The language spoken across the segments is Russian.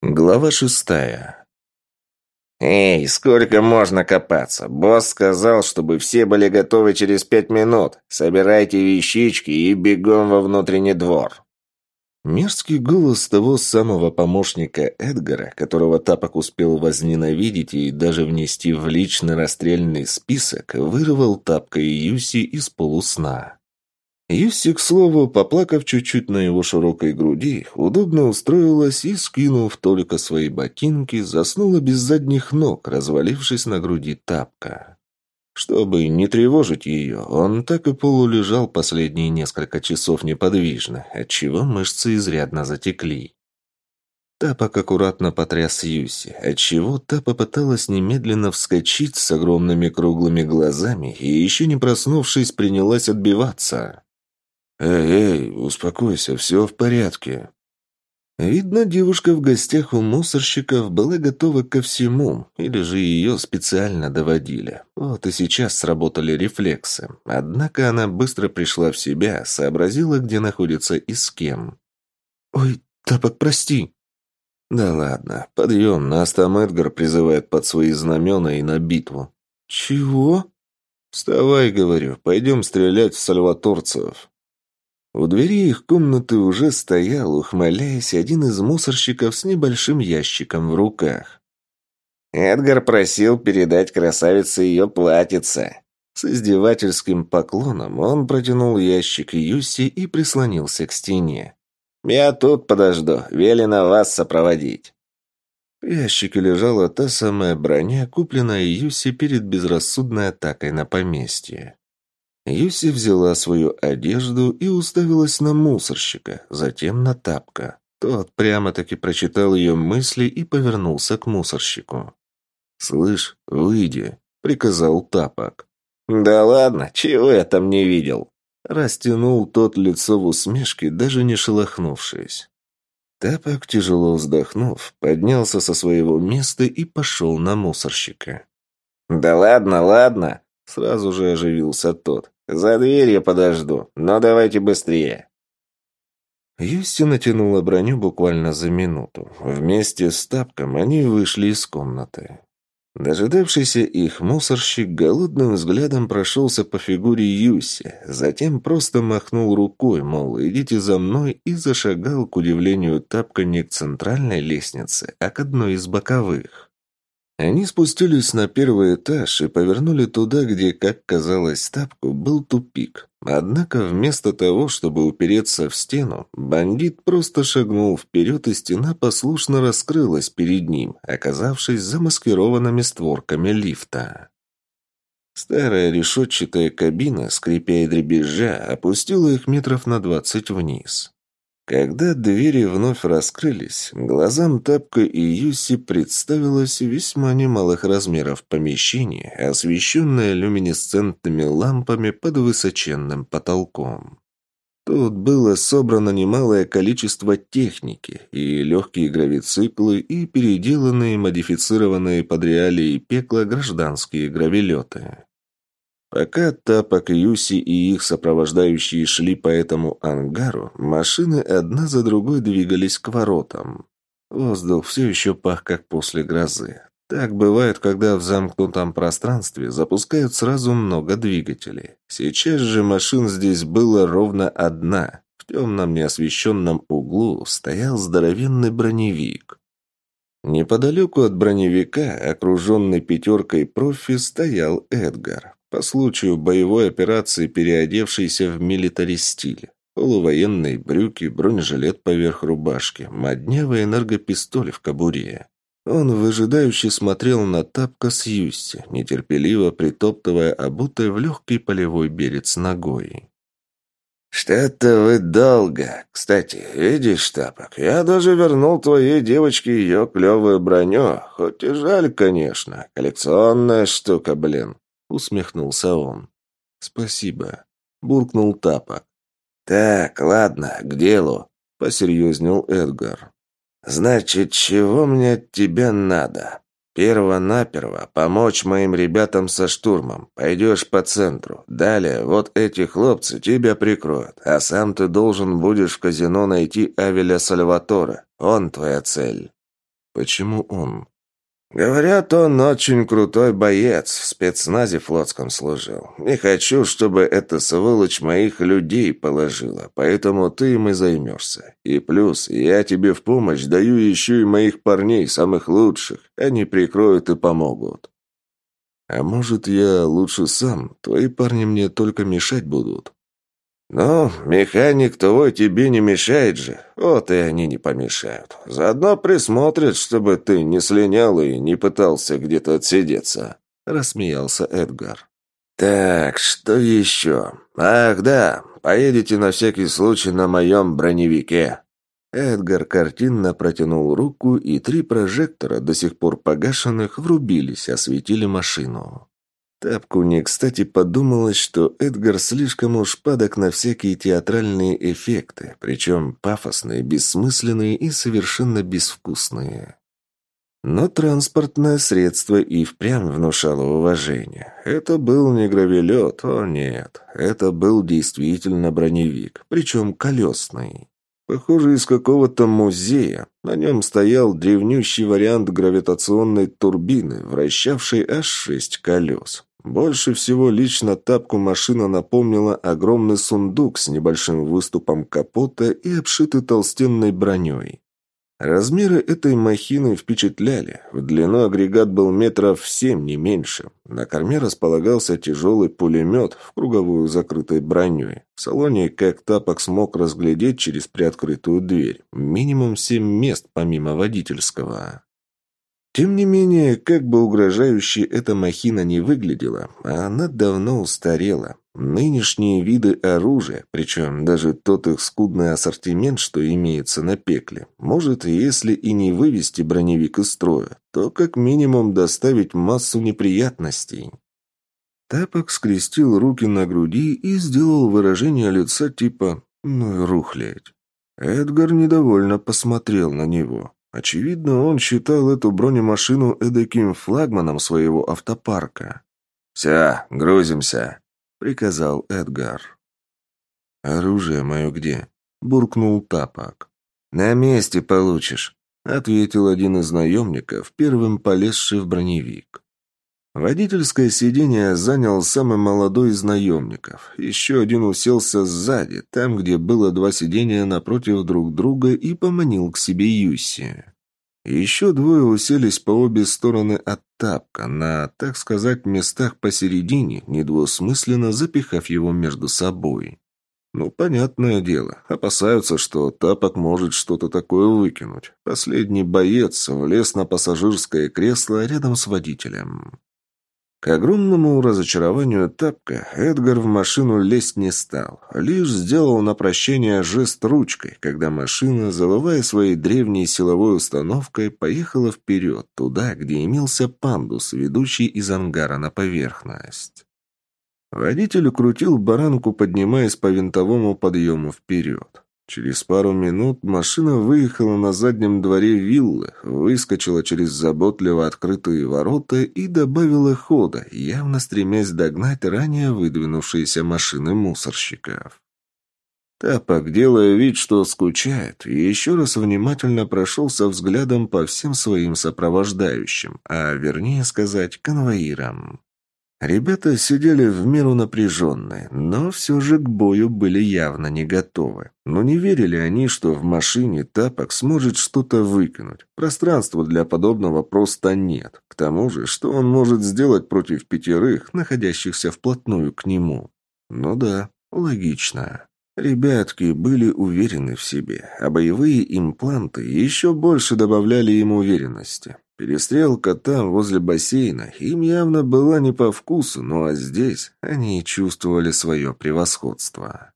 Глава шестая. «Эй, сколько можно копаться? Босс сказал, чтобы все были готовы через пять минут. Собирайте вещички и бегом во внутренний двор». Мерзкий голос того самого помощника Эдгара, которого Тапок успел возненавидеть и даже внести в личный расстрельный список, вырвал Тапка и Юси из полусна. Юси, к слову, поплакав чуть-чуть на его широкой груди, удобно устроилась и, скинув только свои ботинки, заснула без задних ног, развалившись на груди тапка. Чтобы не тревожить ее, он так и полулежал последние несколько часов неподвижно, отчего мышцы изрядно затекли. Тапок аккуратно потряс Юси, отчего та попыталась немедленно вскочить с огромными круглыми глазами и, еще не проснувшись, принялась отбиваться. «Эй, эй, успокойся, все в порядке». Видно, девушка в гостях у мусорщиков была готова ко всему, или же ее специально доводили. Вот и сейчас сработали рефлексы. Однако она быстро пришла в себя, сообразила, где находится и с кем. «Ой, Тапок, прости». «Да ладно, подъем, нас там Эдгар призывает под свои знамена и на битву». «Чего?» «Вставай, — говорю, — пойдем стрелять в сальваторцев». У двери их комнаты уже стоял, ухмыляясь, один из мусорщиков с небольшим ящиком в руках. «Эдгар просил передать красавице ее платьице». С издевательским поклоном он протянул ящик Юси и прислонился к стене. «Я тут подожду, велено вас сопроводить». В ящике лежала та самая броня, купленная Юси перед безрассудной атакой на поместье. Юси взяла свою одежду и уставилась на мусорщика, затем на тапка. Тот прямо-таки прочитал ее мысли и повернулся к мусорщику. «Слышь, выйди», — приказал тапок. «Да ладно, чего я там не видел?» Растянул тот лицо в усмешке, даже не шелохнувшись. Тапок, тяжело вздохнув, поднялся со своего места и пошел на мусорщика. «Да ладно, ладно!» Сразу же оживился тот. «За дверью подожду, но давайте быстрее». Юсти натянула броню буквально за минуту. Вместе с тапком они вышли из комнаты. Дожидавшийся их мусорщик голодным взглядом прошелся по фигуре Юси, затем просто махнул рукой, мол, идите за мной, и зашагал, к удивлению тапка, не к центральной лестнице, а к одной из боковых. Они спустились на первый этаж и повернули туда, где, как казалось Тапку, был тупик. Однако вместо того, чтобы упереться в стену, бандит просто шагнул вперед, и стена послушно раскрылась перед ним, оказавшись замаскированными створками лифта. Старая решетчатая кабина, скрипя и дребезжа, опустила их метров на двадцать вниз. Когда двери вновь раскрылись, глазам Тапка и Юси представилось весьма немалых размеров помещение, освещенное люминесцентными лампами под высоченным потолком. Тут было собрано немалое количество техники, и легкие гравициклы, и переделанные, модифицированные под реалии пекла гражданские гравилеты. Пока Тапок, Юси и их сопровождающие шли по этому ангару, машины одна за другой двигались к воротам. Воздух все еще пах, как после грозы. Так бывает, когда в замкнутом пространстве запускают сразу много двигателей. Сейчас же машин здесь было ровно одна. В темном неосвещенном углу стоял здоровенный броневик. Неподалеку от броневика, окруженный пятеркой профи, стоял Эдгар. По случаю боевой операции, переодевшийся в милитари-стиле. Полувоенные брюки, бронежилет поверх рубашки, моднявый энергопистоль в кобуре. Он выжидающе смотрел на тапка с Юсси, нетерпеливо притоптывая обутой в легкий полевой берец ногой. «Что-то вы долго. Кстати, видишь, Тапок, я даже вернул твоей девочке ее клевую броню. Хоть и жаль, конечно. Коллекционная штука, блин. — усмехнулся он. «Спасибо», — буркнул Тапок. «Так, ладно, к делу», — посерьезнел Эдгар. «Значит, чего мне от тебя надо? Перво-наперво помочь моим ребятам со штурмом. Пойдешь по центру. Далее вот эти хлопцы тебя прикроют, а сам ты должен будешь в казино найти Авеля Сальватора. Он твоя цель». Почему он? Говорят, он очень крутой боец, в спецназе флотском служил. Не хочу, чтобы эта сволочь моих людей положила, поэтому ты им и займешься. И плюс, я тебе в помощь даю еще и моих парней, самых лучших. Они прикроют и помогут. А может, я лучше сам? Твои парни мне только мешать будут. «Ну, механик твой тебе не мешает же. Вот и они не помешают. Заодно присмотрят, чтобы ты не слинял и не пытался где-то отсидеться», — рассмеялся Эдгар. «Так, что еще? Ах, да, поедете на всякий случай на моем броневике». Эдгар картинно протянул руку, и три прожектора, до сих пор погашенных, врубились, осветили машину. Тапку не кстати подумалось, что Эдгар слишком уж падок на всякие театральные эффекты, причем пафосные, бессмысленные и совершенно безвкусные. Но транспортное средство и впрямь внушало уважение. Это был не гравелет, о нет. Это был действительно броневик, причем колесный. Похоже, из какого-то музея. На нем стоял древнющий вариант гравитационной турбины, вращавшей аж шесть колес. Больше всего лично тапку машина напомнила огромный сундук с небольшим выступом капота и обшитый толстенной броней. Размеры этой махины впечатляли. В длину агрегат был метров семь, не меньше. На корме располагался тяжелый пулемет в круговую закрытой броней. В салоне, как тапок смог разглядеть через приоткрытую дверь, минимум семь мест помимо водительского. Тем не менее, как бы угрожающе эта махина не выглядела, она давно устарела. Нынешние виды оружия, причем даже тот их скудный ассортимент, что имеется на пекле, может, если и не вывести броневик из строя, то как минимум доставить массу неприятностей. Тапок скрестил руки на груди и сделал выражение лица типа «ну и рухлядь». Эдгар недовольно посмотрел на него. Очевидно, он считал эту бронемашину эдаким флагманом своего автопарка. «Все, грузимся», — приказал Эдгар. «Оружие мое где?» — буркнул Тапок. «На месте получишь», — ответил один из наемников, первым полезший в броневик. Водительское сиденье занял самый молодой из наемников. Еще один уселся сзади, там, где было два сидения напротив друг друга, и поманил к себе Юси. Еще двое уселись по обе стороны от тапка, на, так сказать, местах посередине, недвусмысленно запихав его между собой. Ну, понятное дело, опасаются, что тапок может что-то такое выкинуть. Последний боец влез на пассажирское кресло рядом с водителем. К огромному разочарованию Тапка Эдгар в машину лезть не стал, лишь сделал на прощение жест ручкой, когда машина, завывая своей древней силовой установкой, поехала вперед, туда, где имелся пандус, ведущий из ангара на поверхность. Водитель крутил баранку, поднимаясь по винтовому подъему вперед. Через пару минут машина выехала на заднем дворе виллы, выскочила через заботливо открытые ворота и добавила хода, явно стремясь догнать ранее выдвинувшиеся машины мусорщиков. Тапок, делая вид, что скучает, еще раз внимательно прошелся взглядом по всем своим сопровождающим, а вернее сказать, конвоирам. Ребята сидели в меру напряженные, но все же к бою были явно не готовы. Но не верили они, что в машине Тапок сможет что-то выкинуть. Пространства для подобного просто нет. К тому же, что он может сделать против пятерых, находящихся вплотную к нему? Ну да, логично. Ребятки были уверены в себе, а боевые импланты еще больше добавляли им уверенности. Перестрелка там, возле бассейна, им явно была не по вкусу, ну а здесь они чувствовали свое превосходство.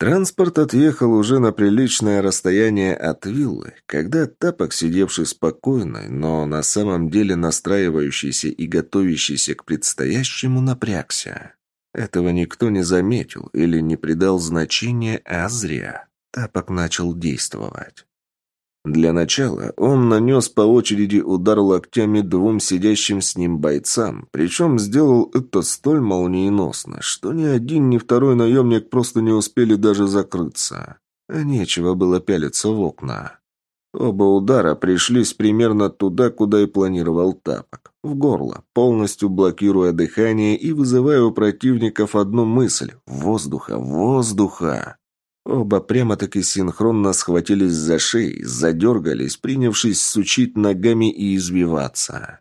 Транспорт отъехал уже на приличное расстояние от виллы, когда Тапок, сидевший спокойно, но на самом деле настраивающийся и готовящийся к предстоящему, напрягся. Этого никто не заметил или не придал значения, а зря. Тапок начал действовать. Для начала он нанес по очереди удар локтями двум сидящим с ним бойцам, причем сделал это столь молниеносно, что ни один, ни второй наемник просто не успели даже закрыться. А нечего было пялиться в окна. Оба удара пришлись примерно туда, куда и планировал тапок. В горло, полностью блокируя дыхание и вызывая у противников одну мысль – воздуха, воздуха. Оба прямо-таки синхронно схватились за шеи, задергались, принявшись сучить ногами и извиваться.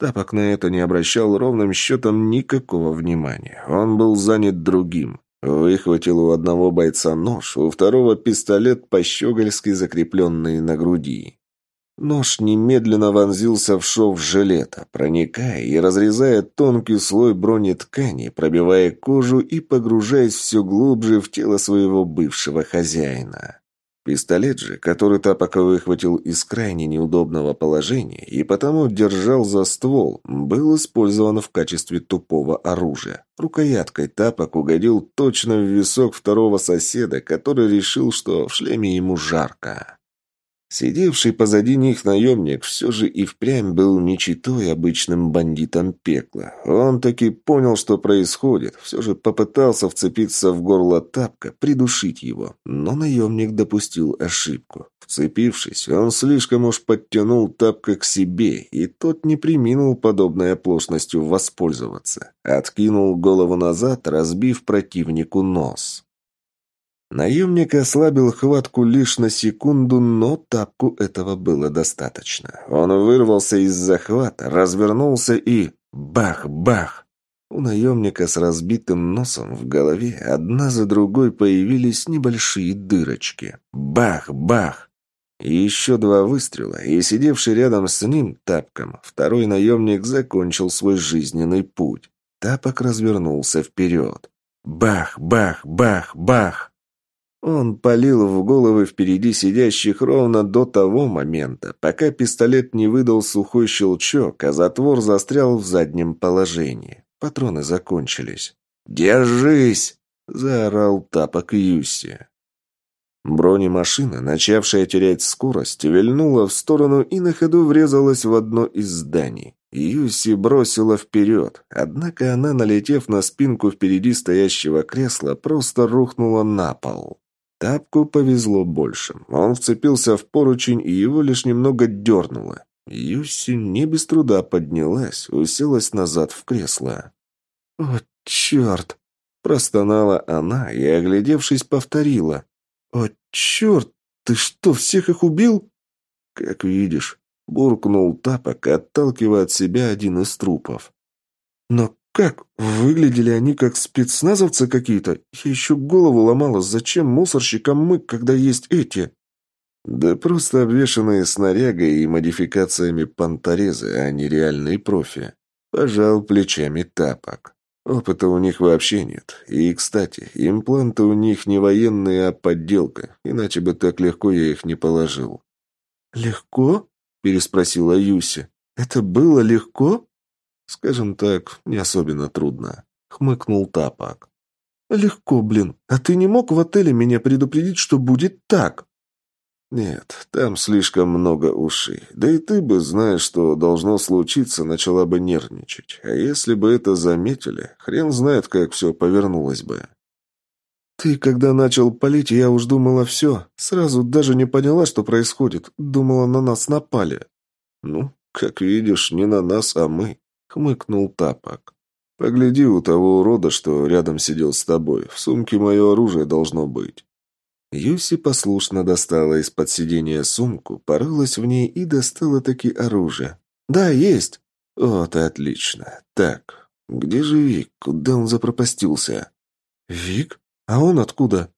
Тапок на это не обращал ровным счетом никакого внимания. Он был занят другим. Выхватил у одного бойца нож, у второго пистолет по-щегольски закрепленный на груди. Нож немедленно вонзился в шов жилета, проникая и разрезая тонкий слой бронеткани, пробивая кожу и погружаясь все глубже в тело своего бывшего хозяина. Пистолет же, который Тапок выхватил из крайне неудобного положения и потому держал за ствол, был использован в качестве тупого оружия. Рукояткой Тапок угодил точно в висок второго соседа, который решил, что в шлеме ему жарко. Сидевший позади них наемник все же и впрямь был не читой обычным бандитом пекла. Он таки понял, что происходит, все же попытался вцепиться в горло тапка, придушить его. Но наемник допустил ошибку. Вцепившись, он слишком уж подтянул тапка к себе, и тот не приминул подобной оплошностью воспользоваться. Откинул голову назад, разбив противнику нос. Наемник ослабил хватку лишь на секунду, но тапку этого было достаточно. Он вырвался из захвата, развернулся и... Бах-бах! У наемника с разбитым носом в голове одна за другой появились небольшие дырочки. Бах-бах! Еще два выстрела, и сидевший рядом с ним тапком, второй наемник закончил свой жизненный путь. Тапок развернулся вперед. Бах, бах, бах, бах! Он палил в головы впереди сидящих ровно до того момента, пока пистолет не выдал сухой щелчок, а затвор застрял в заднем положении. Патроны закончились. «Держись!» – заорал тапок Юси. Бронемашина, начавшая терять скорость, вильнула в сторону и на ходу врезалась в одно из зданий. Юси бросила вперед, однако она, налетев на спинку впереди стоящего кресла, просто рухнула на пол. Тапку повезло больше. Он вцепился в поручень, и его лишь немного дернуло. Юси не без труда поднялась, уселась назад в кресло. «О, черт!» – простонала она и, оглядевшись, повторила. «О, черт! Ты что, всех их убил?» «Как видишь», – буркнул Тапок, отталкивая от себя один из трупов. «Но «Как? Выглядели они как спецназовцы какие-то? Я еще голову ломала, зачем мусорщикам мы, когда есть эти?» «Да просто обвешанные снарягой и модификациями понторезы, а не реальные профи». Пожал плечами тапок. Опыта у них вообще нет. И, кстати, импланты у них не военные, а подделка, иначе бы так легко я их не положил. «Легко?» – переспросила Юси. «Это было легко?» «Скажем так, не особенно трудно», — хмыкнул Тапак. «Легко, блин. А ты не мог в отеле меня предупредить, что будет так?» «Нет, там слишком много ушей. Да и ты бы, зная, что должно случиться, начала бы нервничать. А если бы это заметили, хрен знает, как все повернулось бы». «Ты, когда начал палить, я уж думала все. Сразу даже не поняла, что происходит. Думала, на нас напали». «Ну, как видишь, не на нас, а мы хмыкнул Тапок. «Погляди у того урода, что рядом сидел с тобой. В сумке мое оружие должно быть». Юси послушно достала из-под сидения сумку, порылась в ней и достала таки оружие. «Да, есть!» «Вот и отлично. Так, где же Вик? Куда он запропастился?» «Вик? А он откуда?»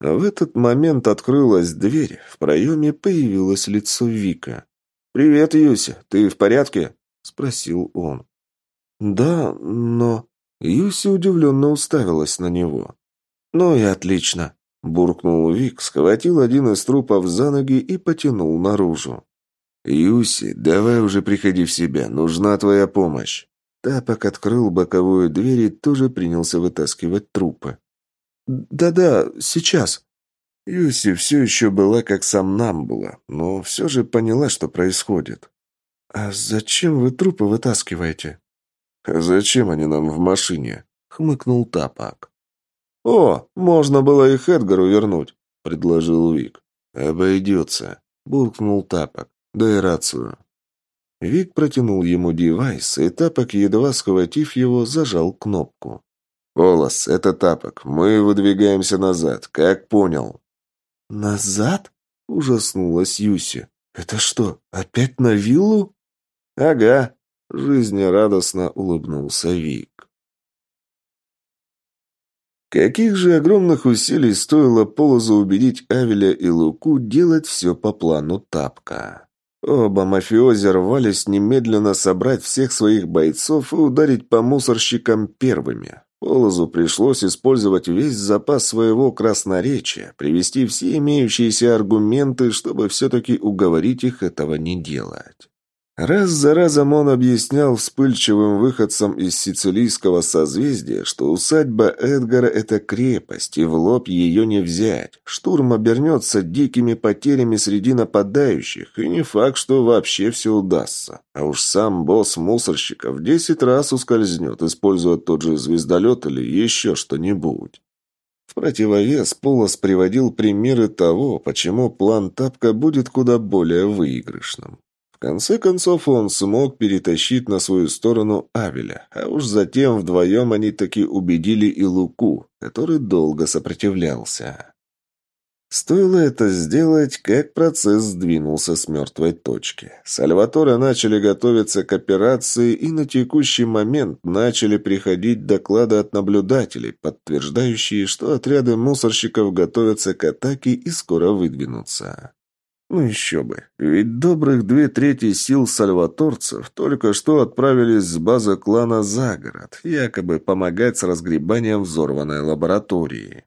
В этот момент открылась дверь, в проеме появилось лицо Вика. «Привет, Юси, ты в порядке?» – спросил он. «Да, но...» Юси удивленно уставилась на него. «Ну и отлично», – буркнул Вик, схватил один из трупов за ноги и потянул наружу. «Юси, давай уже приходи в себя, нужна твоя помощь». Тапок открыл боковую дверь и тоже принялся вытаскивать трупы. «Да-да, сейчас». Юси все еще была как сам нам была, но все же поняла, что происходит. «А зачем вы трупы вытаскиваете?» «Зачем они нам в машине?» — хмыкнул Тапак. «О, можно было их Эдгару вернуть», — предложил Вик. «Обойдется». буркнул Тапок. «Дай рацию». Вик протянул ему девайс, и Тапок, едва схватив его, зажал кнопку. «Полос, это Тапок. Мы выдвигаемся назад. Как понял?» «Назад?» — ужаснулась Юси. «Это что, опять на виллу?» «Ага», — жизнерадостно улыбнулся Вик. Каких же огромных усилий стоило Полозу убедить Авеля и Луку делать все по плану Тапка. Оба мафиози рвались немедленно собрать всех своих бойцов и ударить по мусорщикам первыми. Полозу пришлось использовать весь запас своего красноречия, привести все имеющиеся аргументы, чтобы все-таки уговорить их этого не делать. Раз за разом он объяснял вспыльчивым выходцам из сицилийского созвездия, что усадьба Эдгара – это крепость, и в лоб ее не взять. Штурм обернется дикими потерями среди нападающих, и не факт, что вообще все удастся. А уж сам босс мусорщиков десять раз ускользнет, используя тот же звездолет или еще что-нибудь. В противовес Полос приводил примеры того, почему план Тапка будет куда более выигрышным. В конце концов он смог перетащить на свою сторону Авеля, а уж затем вдвоем они таки убедили и Луку, который долго сопротивлялся. Стоило это сделать, как процесс сдвинулся с мертвой точки. Сальваторе начали готовиться к операции, и на текущий момент начали приходить доклады от наблюдателей, подтверждающие, что отряды мусорщиков готовятся к атаке и скоро выдвинутся. Ну еще бы, ведь добрых две трети сил сальваторцев только что отправились с базы клана за город, якобы помогать с разгребанием взорванной лаборатории.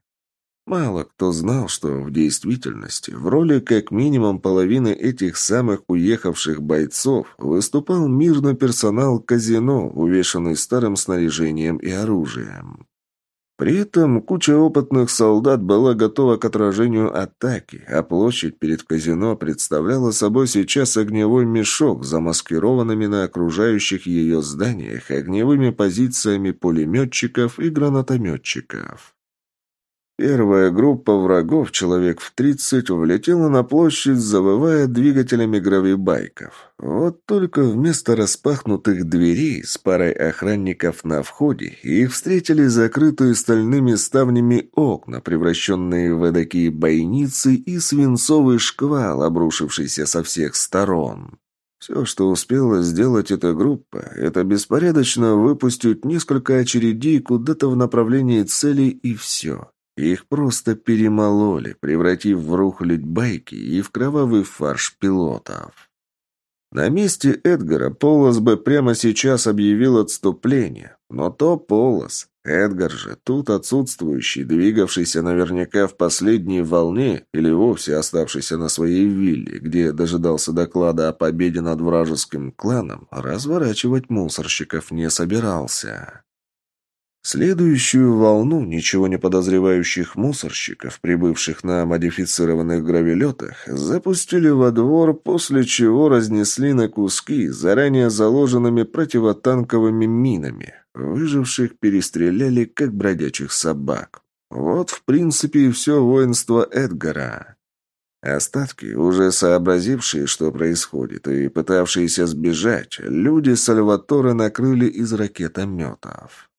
Мало кто знал, что в действительности в роли как минимум половины этих самых уехавших бойцов выступал мирный персонал казино, увешанный старым снаряжением и оружием. При этом куча опытных солдат была готова к отражению атаки, а площадь перед казино представляла собой сейчас огневой мешок, замаскированными на окружающих ее зданиях огневыми позициями пулеметчиков и гранатометчиков. Первая группа врагов, человек в тридцать, влетела на площадь, завывая двигателями гравибайков. Вот только вместо распахнутых дверей с парой охранников на входе их встретили закрытые стальными ставнями окна, превращенные в эдакие бойницы и свинцовый шквал, обрушившийся со всех сторон. Все, что успела сделать эта группа, это беспорядочно выпустить несколько очередей куда-то в направлении цели и все. Их просто перемололи, превратив в рухлядь байки и в кровавый фарш пилотов. На месте Эдгара Полос бы прямо сейчас объявил отступление, но то Полос. Эдгар же, тут отсутствующий, двигавшийся наверняка в последней волне или вовсе оставшийся на своей вилле, где дожидался доклада о победе над вражеским кланом, разворачивать мусорщиков не собирался. Следующую волну ничего не подозревающих мусорщиков, прибывших на модифицированных гравелетах, запустили во двор, после чего разнесли на куски заранее заложенными противотанковыми минами. Выживших перестреляли, как бродячих собак. Вот, в принципе, и все воинство Эдгара. Остатки, уже сообразившие, что происходит, и пытавшиеся сбежать, люди Сальваторе накрыли из ракетометов.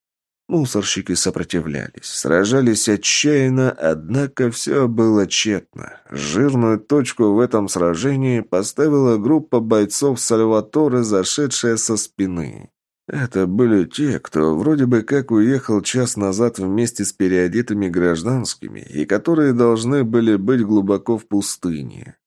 Мусорщики сопротивлялись, сражались отчаянно, однако все было тщетно. Жирную точку в этом сражении поставила группа бойцов Сальваторе, зашедшая со спины. Это были те, кто вроде бы как уехал час назад вместе с переодетыми гражданскими и которые должны были быть глубоко в пустыне.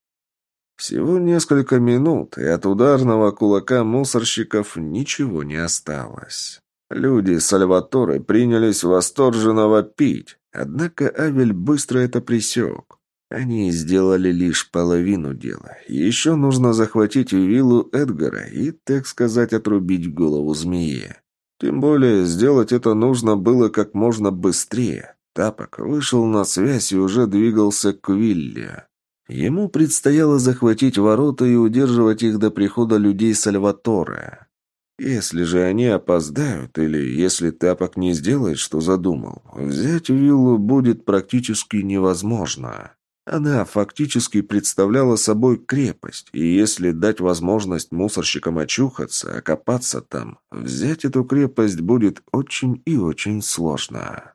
Всего несколько минут, и от ударного кулака мусорщиков ничего не осталось. Люди Сальваторе принялись восторженно вопить, однако Авель быстро это пресек. Они сделали лишь половину дела. Еще нужно захватить виллу Эдгара и, так сказать, отрубить голову змее. Тем более, сделать это нужно было как можно быстрее. Тапок вышел на связь и уже двигался к вилле. Ему предстояло захватить ворота и удерживать их до прихода людей Сальваторе. Если же они опоздают, или если Тапок не сделает, что задумал, взять виллу будет практически невозможно. Она фактически представляла собой крепость, и если дать возможность мусорщикам очухаться, окопаться там, взять эту крепость будет очень и очень сложно.